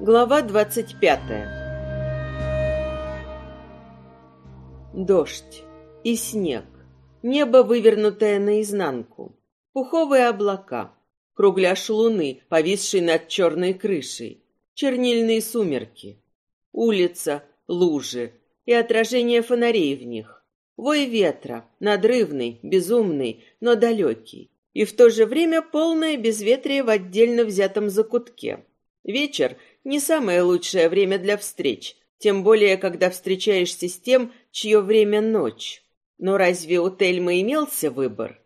Глава двадцать пятая Дождь и снег. Небо, вывернутое наизнанку. Пуховые облака. Кругляш луны, повисший над черной крышей. Чернильные сумерки. Улица, лужи и отражение фонарей в них. Вой ветра, надрывный, безумный, но далекий. И в то же время полное безветрие в отдельно взятом закутке. Вечер не самое лучшее время для встреч, тем более, когда встречаешься с тем, чье время ночь. Но разве у Тельмы имелся выбор?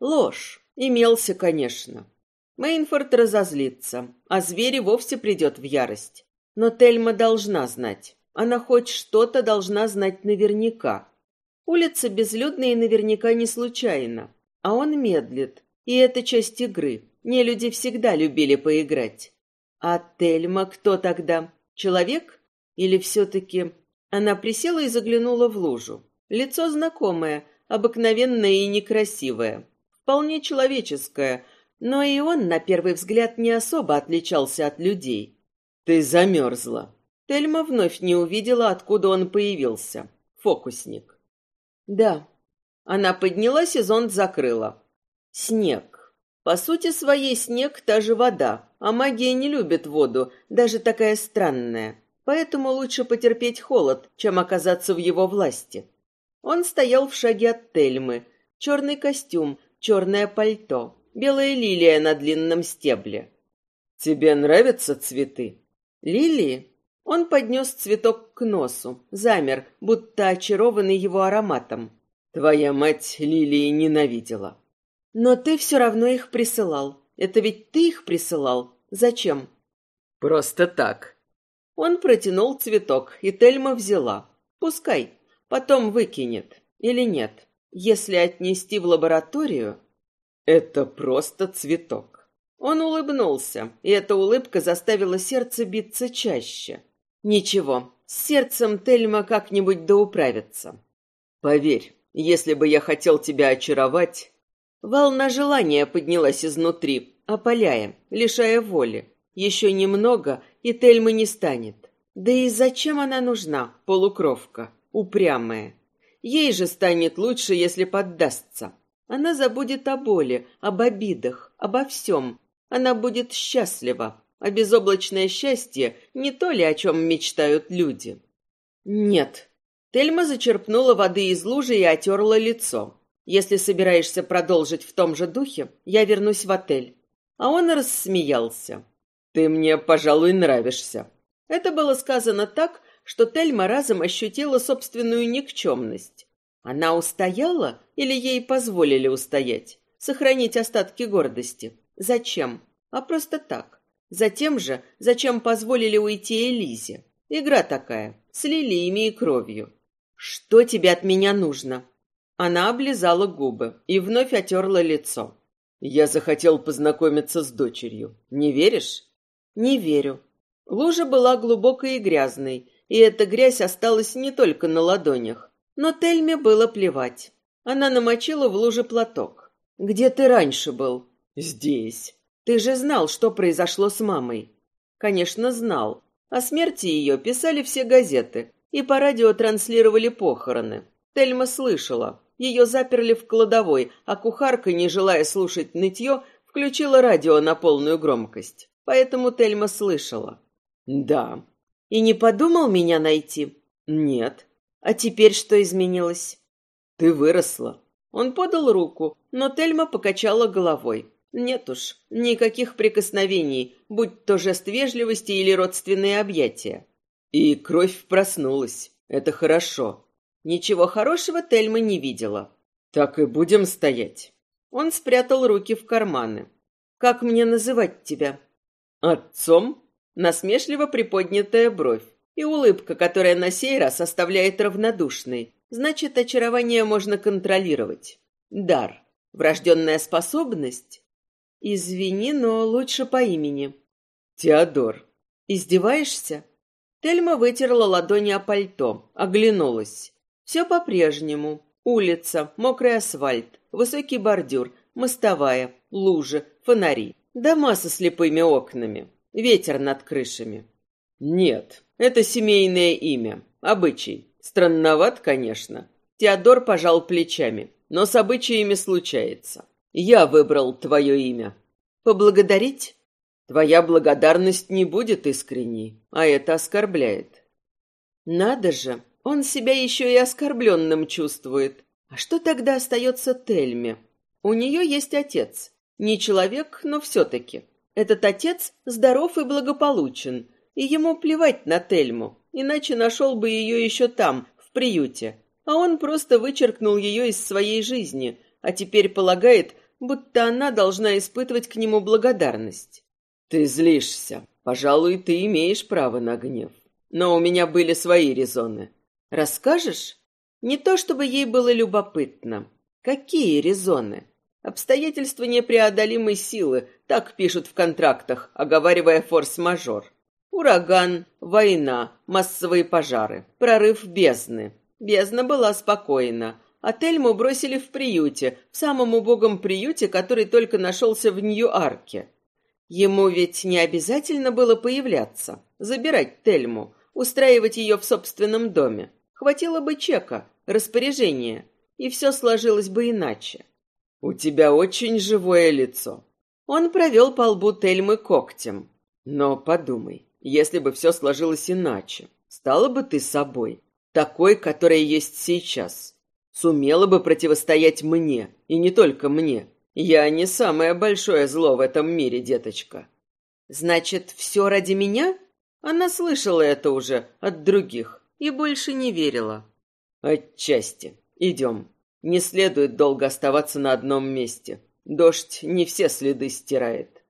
Ложь. Имелся, конечно. Мейнфорд разозлится, а зверь вовсе придет в ярость. Но Тельма должна знать. Она хоть что-то должна знать наверняка. Улица безлюдная и наверняка не случайно. А он медлит. И это часть игры. Не люди всегда любили поиграть. А Тельма кто тогда? Человек? Или все-таки... Она присела и заглянула в лужу. Лицо знакомое, обыкновенное и некрасивое. Вполне человеческое, но и он, на первый взгляд, не особо отличался от людей. «Ты замерзла». Тельма вновь не увидела, откуда он появился. Фокусник. «Да». Она поднялась и зонт закрыла. «Снег. По сути своей снег — та же вода, а магия не любит воду, даже такая странная. Поэтому лучше потерпеть холод, чем оказаться в его власти. Он стоял в шаге от Тельмы. Черный костюм, черное пальто, белая лилия на длинном стебле. «Тебе нравятся цветы?» «Лилии?» Он поднес цветок к носу, замер, будто очарованный его ароматом. «Твоя мать лилии ненавидела». «Но ты все равно их присылал. Это ведь ты их присылал. Зачем?» «Просто так». Он протянул цветок, и Тельма взяла. «Пускай. Потом выкинет. Или нет. Если отнести в лабораторию...» «Это просто цветок». Он улыбнулся, и эта улыбка заставила сердце биться чаще. «Ничего, с сердцем Тельма как-нибудь доуправится». «Поверь, если бы я хотел тебя очаровать...» Волна желания поднялась изнутри, опаляя, лишая воли. Еще немного, и Тельмы не станет. Да и зачем она нужна, полукровка, упрямая? Ей же станет лучше, если поддастся. Она забудет о боли, об обидах, обо всем. Она будет счастлива, а безоблачное счастье не то ли, о чем мечтают люди. Нет. Тельма зачерпнула воды из лужи и отерла лицо. Если собираешься продолжить в том же духе, я вернусь в отель. А он рассмеялся. «Ты мне, пожалуй, нравишься». Это было сказано так, что Тельма разом ощутила собственную никчемность. Она устояла или ей позволили устоять? Сохранить остатки гордости? Зачем? А просто так. Затем же, зачем позволили уйти Элизе? Игра такая, с лилиями и кровью. «Что тебе от меня нужно?» Она облизала губы и вновь отерла лицо. «Я захотел познакомиться с дочерью. Не веришь?» Не верю. Лужа была глубокой и грязной, и эта грязь осталась не только на ладонях. Но Тельме было плевать. Она намочила в луже платок. «Где ты раньше был?» «Здесь». «Ты же знал, что произошло с мамой?» «Конечно, знал. О смерти ее писали все газеты, и по радио транслировали похороны. Тельма слышала. Ее заперли в кладовой, а кухарка, не желая слушать нытье, включила радио на полную громкость. Поэтому Тельма слышала. Да. И не подумал меня найти? Нет. А теперь что изменилось? Ты выросла. Он подал руку, но Тельма покачала головой. Нет уж, никаких прикосновений, будь то жест вежливости или родственные объятия. И кровь проснулась. Это хорошо. Ничего хорошего Тельма не видела. Так и будем стоять. Он спрятал руки в карманы. Как мне называть тебя? Отцом? Насмешливо приподнятая бровь и улыбка, которая на сей раз оставляет равнодушной. Значит, очарование можно контролировать. Дар. Врожденная способность? Извини, но лучше по имени. Теодор. Издеваешься? Тельма вытерла ладони о пальто, оглянулась. Все по-прежнему. Улица, мокрый асфальт, высокий бордюр, мостовая, лужи, фонари, дома со слепыми окнами, ветер над крышами. Нет, это семейное имя, обычай. Странноват, конечно. Теодор пожал плечами, но с обычаями случается. Я выбрал твое имя. Поблагодарить? Твоя благодарность не будет искренней, а это оскорбляет. Надо же, он себя еще и оскорбленным чувствует. А что тогда остается Тельме? У нее есть отец. Не человек, но все-таки. Этот отец здоров и благополучен, и ему плевать на Тельму, иначе нашел бы ее еще там, в приюте. А он просто вычеркнул ее из своей жизни, а теперь полагает, будто она должна испытывать к нему благодарность. Ты злишься. Пожалуй, ты имеешь право на гнев. Но у меня были свои резоны. Расскажешь? Не то чтобы ей было любопытно. Какие резоны? Обстоятельства непреодолимой силы, так пишут в контрактах, оговаривая форс-мажор. Ураган, война, массовые пожары, прорыв бездны. Бездна была спокойна. А Тельму бросили в приюте, в самом убогом приюте, который только нашелся в Нью-Арке. Ему ведь не обязательно было появляться, забирать Тельму, устраивать ее в собственном доме. Хватило бы чека, распоряжения, и все сложилось бы иначе. «У тебя очень живое лицо». Он провел по лбу Тельмы когтем. «Но подумай, если бы все сложилось иначе, стала бы ты собой, такой, которая есть сейчас. Сумела бы противостоять мне, и не только мне. Я не самое большое зло в этом мире, деточка». «Значит, все ради меня?» Она слышала это уже от других и больше не верила. Отчасти. Идем. Не следует долго оставаться на одном месте. Дождь не все следы стирает.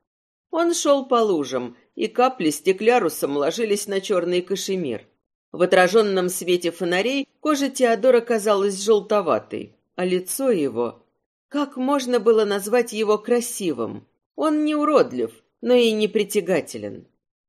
Он шел по лужам, и капли стеклярусом ложились на черный кашемир. В отраженном свете фонарей кожа Теодора казалась желтоватой, а лицо его... Как можно было назвать его красивым? Он не уродлив, но и не притягателен.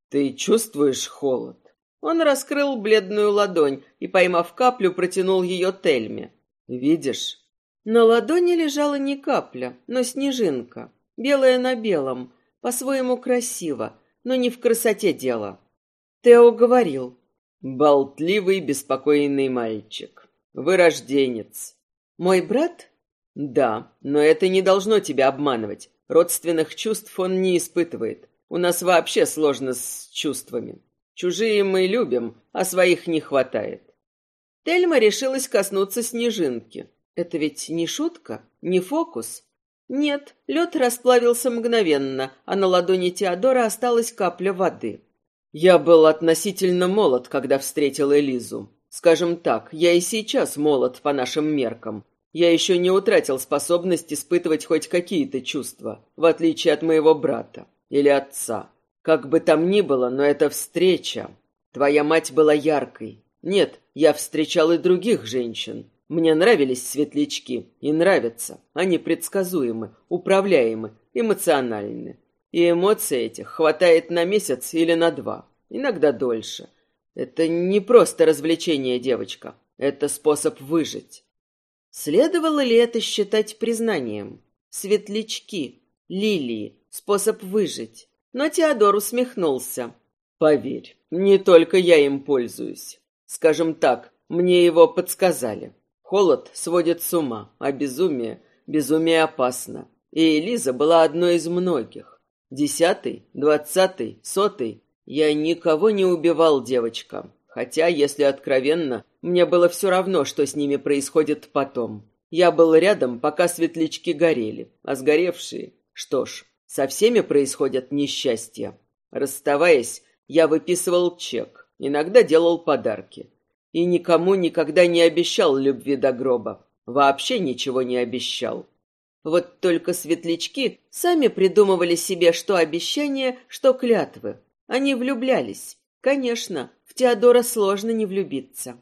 «Ты чувствуешь холод?» Он раскрыл бледную ладонь и, поймав каплю, протянул ее Тельме. «Видишь?» На ладони лежала не капля, но снежинка, белая на белом, по-своему красиво, но не в красоте дело. Тео говорил. «Болтливый, беспокойный мальчик. Вырожденец. Мой брат?» «Да, но это не должно тебя обманывать. Родственных чувств он не испытывает. У нас вообще сложно с чувствами. Чужие мы любим, а своих не хватает. Тельма решилась коснуться снежинки. Это ведь не шутка, не фокус. Нет, лед расплавился мгновенно, а на ладони Теодора осталась капля воды. Я был относительно молод, когда встретил Элизу. Скажем так, я и сейчас молод по нашим меркам. Я еще не утратил способность испытывать хоть какие-то чувства, в отличие от моего брата или отца. Как бы там ни было, но это встреча. Твоя мать была яркой. Нет, я встречал и других женщин. Мне нравились светлячки и нравятся. Они предсказуемы, управляемы, эмоциональны. И эмоций этих хватает на месяц или на два, иногда дольше. Это не просто развлечение, девочка. Это способ выжить. Следовало ли это считать признанием? Светлячки, лилии, способ выжить. Но Теодор усмехнулся. «Поверь, не только я им пользуюсь. Скажем так, мне его подсказали. Холод сводит с ума, а безумие, безумие опасно. И Элиза была одной из многих. Десятый, двадцатый, сотый. Я никого не убивал, девочка. Хотя, если откровенно, мне было все равно, что с ними происходит потом. Я был рядом, пока светлячки горели, а сгоревшие... Что ж, со всеми происходят несчастья. Расставаясь, я выписывал чек, иногда делал подарки. И никому никогда не обещал любви до гроба. Вообще ничего не обещал. Вот только светлячки сами придумывали себе что обещания, что клятвы. Они влюблялись. Конечно, в Теодора сложно не влюбиться.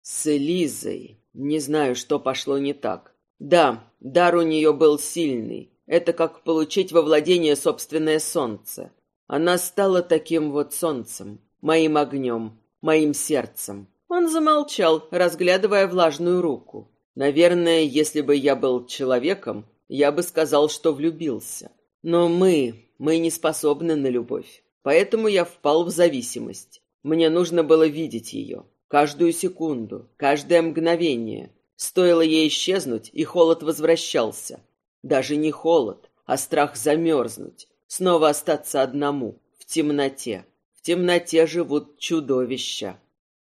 С Элизой. Не знаю, что пошло не так. Да, дар у нее был сильный. Это как получить во владение собственное солнце. Она стала таким вот солнцем, моим огнем, моим сердцем. Он замолчал, разглядывая влажную руку. Наверное, если бы я был человеком, я бы сказал, что влюбился. Но мы, мы не способны на любовь. Поэтому я впал в зависимость. Мне нужно было видеть ее. Каждую секунду, каждое мгновение. Стоило ей исчезнуть, и холод возвращался. Даже не холод, а страх замерзнуть. Снова остаться одному, в темноте. В темноте живут чудовища.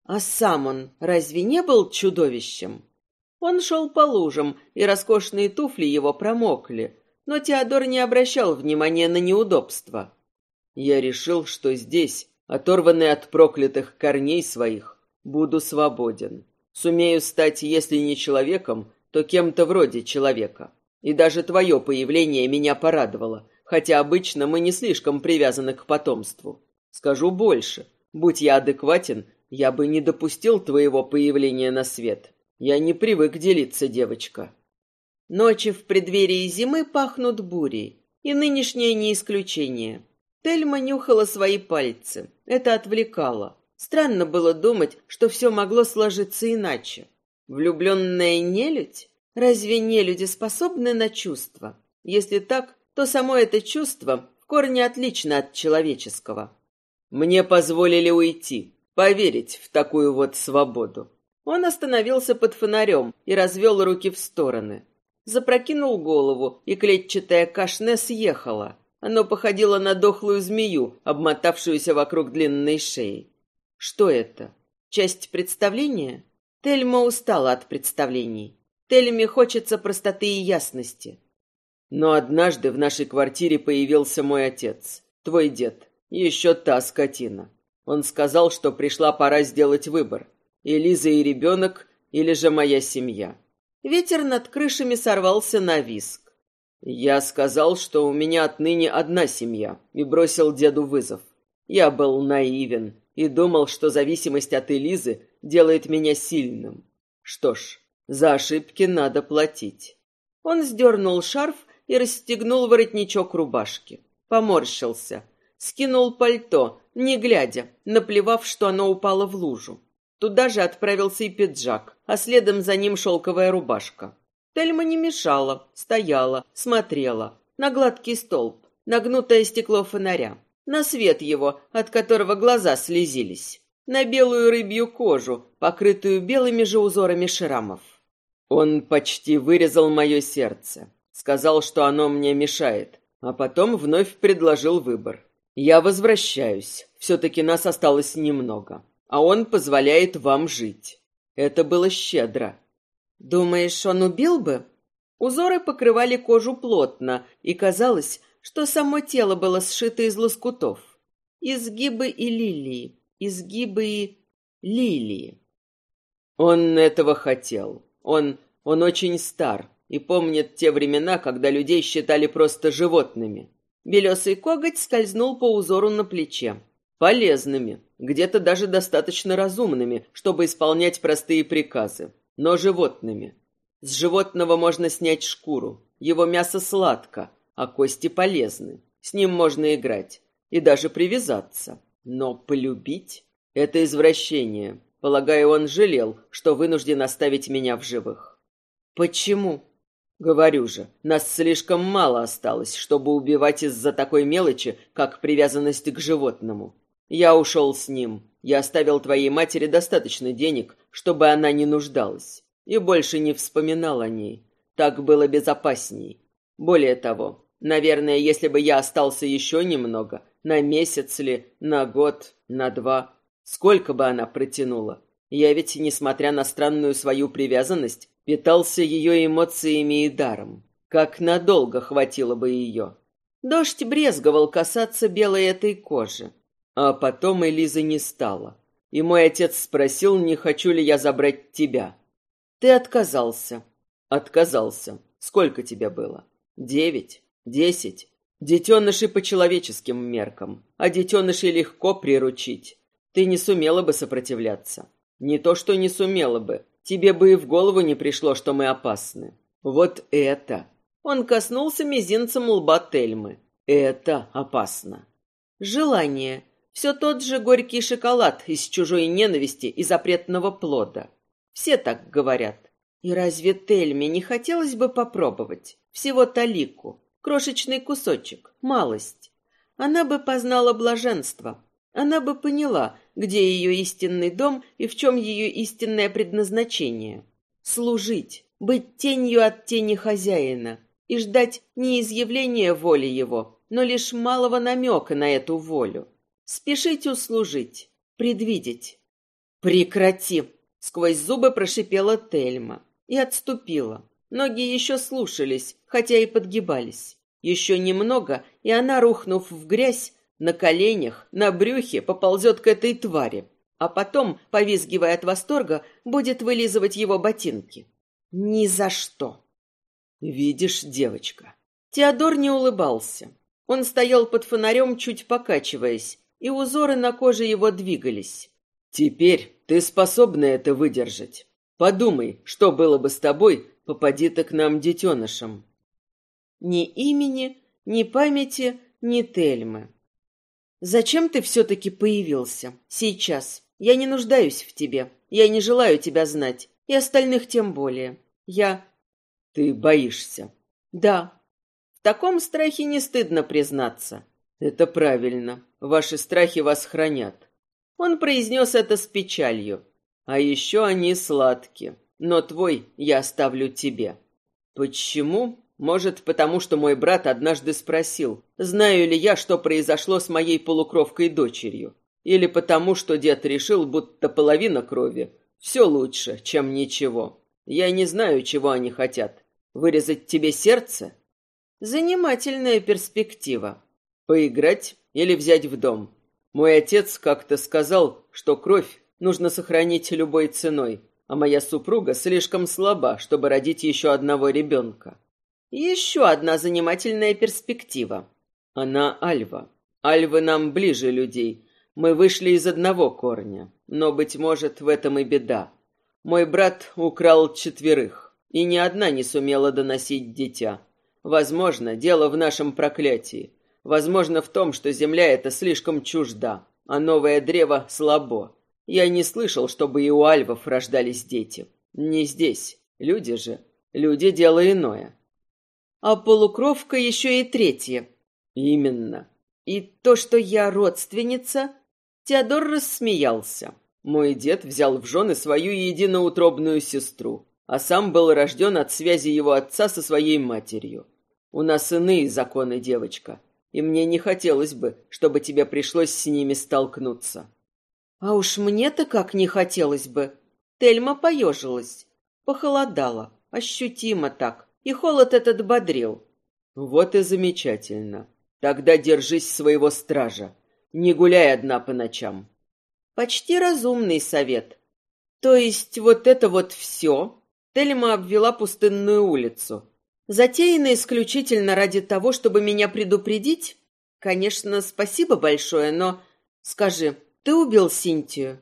А сам он разве не был чудовищем? Он шел по лужам, и роскошные туфли его промокли, но Теодор не обращал внимания на неудобства. Я решил, что здесь, оторванный от проклятых корней своих, буду свободен. Сумею стать, если не человеком, то кем-то вроде человека. И даже твое появление меня порадовало, хотя обычно мы не слишком привязаны к потомству. Скажу больше. Будь я адекватен, я бы не допустил твоего появления на свет. Я не привык делиться, девочка. Ночи в преддверии зимы пахнут бурей, и нынешнее не исключение. Тельма нюхала свои пальцы. Это отвлекало. Странно было думать, что все могло сложиться иначе. Влюбленная нелюдь? Разве нелюди способны на чувства? Если так, то само это чувство в корне отлично от человеческого. Мне позволили уйти, поверить в такую вот свободу. Он остановился под фонарем и развел руки в стороны. Запрокинул голову, и клетчатая кашне съехала. Оно походило на дохлую змею, обмотавшуюся вокруг длинной шеи. Что это? Часть представления? Тельма устала от представлений. Тельме хочется простоты и ясности. Но однажды в нашей квартире появился мой отец, твой дед, еще та скотина. Он сказал, что пришла пора сделать выбор. И Лиза, и ребенок, или же моя семья. Ветер над крышами сорвался на виск. Я сказал, что у меня отныне одна семья, и бросил деду вызов. Я был наивен и думал, что зависимость от Элизы делает меня сильным. Что ж, за ошибки надо платить. Он сдернул шарф и расстегнул воротничок рубашки. Поморщился. Скинул пальто, не глядя, наплевав, что оно упало в лужу. Туда же отправился и пиджак, а следом за ним шелковая рубашка. Тельма не мешала, стояла, смотрела на гладкий столб, на гнутое стекло фонаря, на свет его, от которого глаза слезились, на белую рыбью кожу, покрытую белыми же узорами шрамов. Он почти вырезал мое сердце, сказал, что оно мне мешает, а потом вновь предложил выбор. Я возвращаюсь, все-таки нас осталось немного а он позволяет вам жить. Это было щедро. Думаешь, он убил бы? Узоры покрывали кожу плотно, и казалось, что само тело было сшито из лоскутов. Изгибы и лилии, изгибы и лилии. Он этого хотел. Он, он очень стар и помнит те времена, когда людей считали просто животными. Белесый коготь скользнул по узору на плече. Полезными, где-то даже достаточно разумными, чтобы исполнять простые приказы, но животными. С животного можно снять шкуру, его мясо сладко, а кости полезны. С ним можно играть и даже привязаться. Но полюбить — это извращение. Полагаю, он жалел, что вынужден оставить меня в живых. Почему? Говорю же, нас слишком мало осталось, чтобы убивать из-за такой мелочи, как привязанность к животному. Я ушел с ним. Я оставил твоей матери достаточно денег, чтобы она не нуждалась. И больше не вспоминал о ней. Так было безопасней. Более того, наверное, если бы я остался еще немного, на месяц ли, на год, на два, сколько бы она протянула. Я ведь, несмотря на странную свою привязанность, питался ее эмоциями и даром. Как надолго хватило бы ее. Дождь брезговал касаться белой этой кожи. А потом Элизы не стало. И мой отец спросил, не хочу ли я забрать тебя. Ты отказался. Отказался. Сколько тебе было? Девять? Десять? Детеныши по человеческим меркам. А детенышей легко приручить. Ты не сумела бы сопротивляться. Не то, что не сумела бы. Тебе бы и в голову не пришло, что мы опасны. Вот это. Он коснулся мизинцем лба Тельмы. Это опасно. Желание. Все тот же горький шоколад из чужой ненависти и запретного плода. Все так говорят. И разве Тельме не хотелось бы попробовать? Всего талику, крошечный кусочек, малость. Она бы познала блаженство. Она бы поняла, где ее истинный дом и в чем ее истинное предназначение. Служить, быть тенью от тени хозяина и ждать не изъявления воли его, но лишь малого намека на эту волю. Спешить услужить, предвидеть. «Прекрати!» — сквозь зубы прошипела Тельма и отступила. Ноги еще слушались, хотя и подгибались. Еще немного, и она, рухнув в грязь, на коленях, на брюхе поползет к этой твари, а потом, повизгивая от восторга, будет вылизывать его ботинки. Ни за что. Видишь, девочка. Теодор не улыбался. Он стоял под фонарем, чуть покачиваясь, и узоры на коже его двигались. Теперь ты способна это выдержать. Подумай, что было бы с тобой, попади ты к нам детенышем. Ни имени, ни памяти, ни Тельмы. Зачем ты все-таки появился? Сейчас. Я не нуждаюсь в тебе. Я не желаю тебя знать. И остальных тем более. Я... Ты боишься? Да. В таком страхе не стыдно признаться. Это правильно. Ваши страхи вас хранят. Он произнес это с печалью. А еще они сладкие. Но твой я оставлю тебе. Почему? Может, потому что мой брат однажды спросил, знаю ли я, что произошло с моей полукровкой дочерью. Или потому, что дед решил, будто половина крови все лучше, чем ничего. Я не знаю, чего они хотят. Вырезать тебе сердце? Занимательная перспектива. Поиграть или взять в дом? Мой отец как-то сказал, что кровь нужно сохранить любой ценой, а моя супруга слишком слаба, чтобы родить еще одного ребенка. Еще одна занимательная перспектива. Она Альва. Альвы нам ближе людей. Мы вышли из одного корня. Но, быть может, в этом и беда. Мой брат украл четверых, и ни одна не сумела доносить дитя. Возможно, дело в нашем проклятии. Возможно, в том, что земля эта слишком чужда, а новое древо слабо. Я не слышал, чтобы и у альвов рождались дети. Не здесь. Люди же. Люди — дело иное а полукровка еще и третья. Именно. И то, что я родственница... Теодор рассмеялся. Мой дед взял в жены свою единоутробную сестру, а сам был рожден от связи его отца со своей матерью. У нас иные законы, девочка, и мне не хотелось бы, чтобы тебе пришлось с ними столкнуться. А уж мне-то как не хотелось бы. Тельма поежилась. Похолодало, ощутимо так, и холод этот бодрил. Вот и замечательно. Тогда держись своего стража. Не гуляй одна по ночам. Почти разумный совет. То есть вот это вот все? Тельма обвела пустынную улицу. Затеяно исключительно ради того, чтобы меня предупредить? Конечно, спасибо большое, но... Скажи, ты убил Синтию?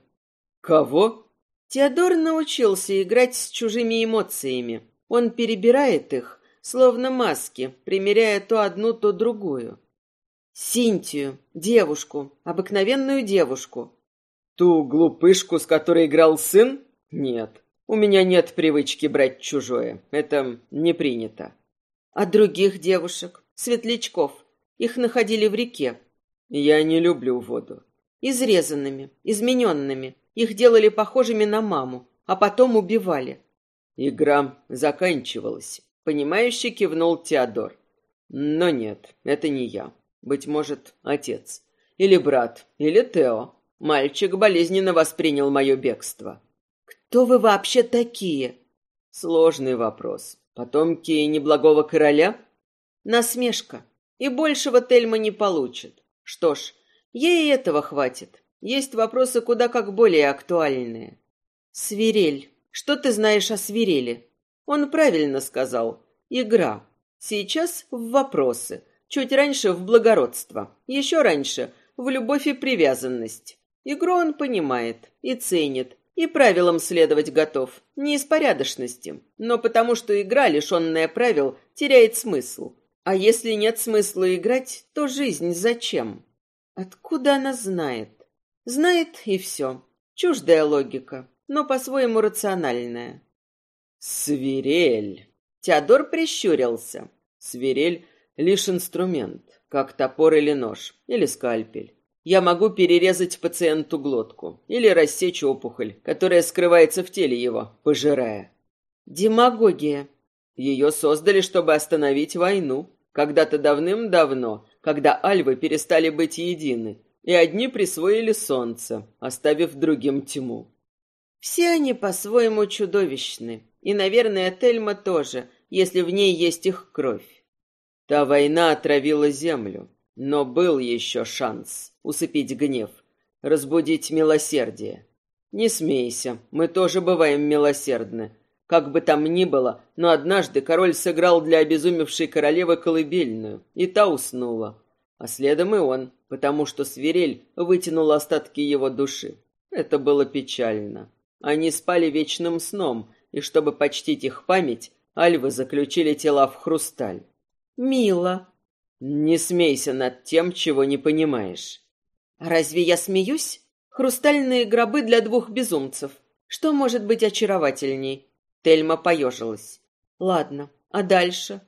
Кого? Теодор научился играть с чужими эмоциями. Он перебирает их, словно маски, примеряя то одну, то другую. Синтию, девушку, обыкновенную девушку. Ту глупышку, с которой играл сын? Нет. У меня нет привычки брать чужое. Это не принято. А других девушек, светлячков, их находили в реке. Я не люблю воду. Изрезанными, измененными. Их делали похожими на маму, а потом убивали. Игра заканчивалась. Понимающе кивнул Теодор. Но нет, это не я. Быть может, отец. Или брат, или Тео. Мальчик болезненно воспринял мое бегство. Кто вы вообще такие? Сложный вопрос. Потомки неблагого короля? Насмешка. И большего Тельма не получит. Что ж, ей этого хватит. Есть вопросы куда как более актуальные. Свирель. Что ты знаешь о свирели? Он правильно сказал. Игра. Сейчас в вопросы. Чуть раньше в благородство. Еще раньше в любовь и привязанность. Игру он понимает и ценит, и правилам следовать готов. Не из порядочности, но потому что игра, лишенная правил, теряет смысл. А если нет смысла играть, то жизнь зачем? Откуда она знает? Знает и все. Чуждая логика но по-своему рациональная. Свирель. Теодор прищурился. Свирель — лишь инструмент, как топор или нож, или скальпель. Я могу перерезать пациенту глотку или рассечь опухоль, которая скрывается в теле его, пожирая. Демагогия. Ее создали, чтобы остановить войну. Когда-то давным-давно, когда альвы перестали быть едины, и одни присвоили солнце, оставив другим тьму. Все они по-своему чудовищны, и, наверное, Тельма тоже, если в ней есть их кровь. Та война отравила землю, но был еще шанс усыпить гнев, разбудить милосердие. Не смейся, мы тоже бываем милосердны. Как бы там ни было, но однажды король сыграл для обезумевшей королевы колыбельную, и та уснула. А следом и он, потому что свирель вытянула остатки его души. Это было печально. Они спали вечным сном, и чтобы почтить их память, альвы заключили тела в хрусталь. «Мило», не смейся над тем, чего не понимаешь. Разве я смеюсь? Хрустальные гробы для двух безумцев. Что может быть очаровательней? Тельма поежилась. Ладно, а дальше?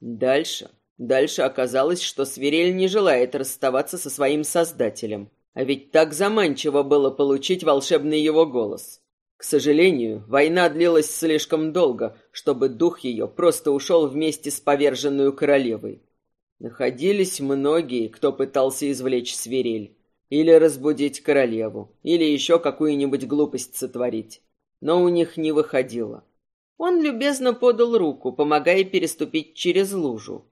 Дальше? Дальше оказалось, что Свирель не желает расставаться со своим создателем. А ведь так заманчиво было получить волшебный его голос. К сожалению, война длилась слишком долго, чтобы дух ее просто ушел вместе с поверженную королевой. Находились многие, кто пытался извлечь свирель. Или разбудить королеву, или еще какую-нибудь глупость сотворить. Но у них не выходило. Он любезно подал руку, помогая переступить через лужу.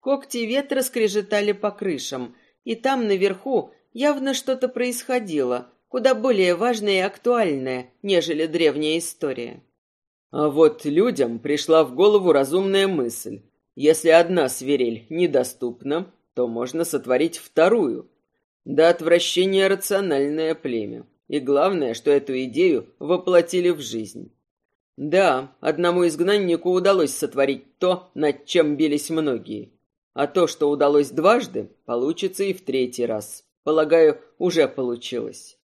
Когти ветра скрежетали по крышам, и там наверху явно что-то происходило, куда более важное и актуальное, нежели древняя история. А вот людям пришла в голову разумная мысль если одна свирель недоступна, то можно сотворить вторую. До отвращения рациональное племя. И главное, что эту идею воплотили в жизнь. Да, одному изгнаннику удалось сотворить то, над чем бились многие. А то, что удалось дважды, получится и в третий раз. Полагаю, уже получилось.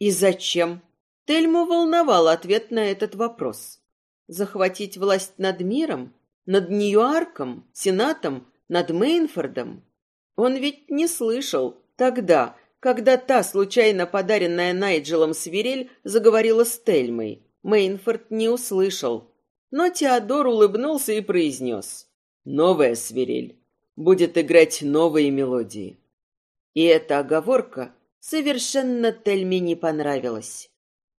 И зачем? Тельму волновал ответ на этот вопрос. Захватить власть над миром? Над Ньюарком, Сенатом, над Мейнфордом? Он ведь не слышал тогда, когда та, случайно подаренная Найджелом свирель, заговорила с Тельмой. Мейнфорд не услышал. Но Теодор улыбнулся и произнес. «Новая свирель будет играть новые мелодии». И эта оговорка совершенно Тельме не понравилась.